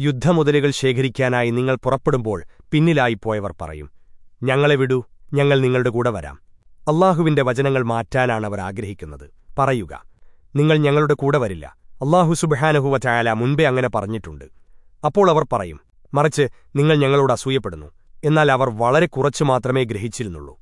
യുദ്ധമുതലുകൾ ശേഖരിക്കാനായി നിങ്ങൾ പുറപ്പെടുമ്പോൾ പിന്നിലായി പോയവർ പറയും ഞങ്ങളെ വിടൂ ഞങ്ങൾ നിങ്ങളുടെ കൂടെ വരാം. അള്ളാഹുവിന്റെ വചനങ്ങൾ മാറ്റാനാണ് അവർ ആഗ്രഹിക്കുന്നത്. പറയുക നിങ്ങൾ ഞങ്ങളുടെ കൂടെ വരില്ല. അള്ളാഹു സുബഹാനഹുവ ചായാല മുൻപേ അങ്ങനെ പറഞ്ഞിട്ടുണ്ട്. അപ്പോൾ അവർ പറയും മറിച്ച് നിങ്ങൾ ഞങ്ങളോട് അസൂയപ്പെടുന്നു. എന്നാൽ അവർ വളരെ കുറച്ചു മാത്രമേ ഗ്രഹിച്ചിരുന്നുള്ളൂ.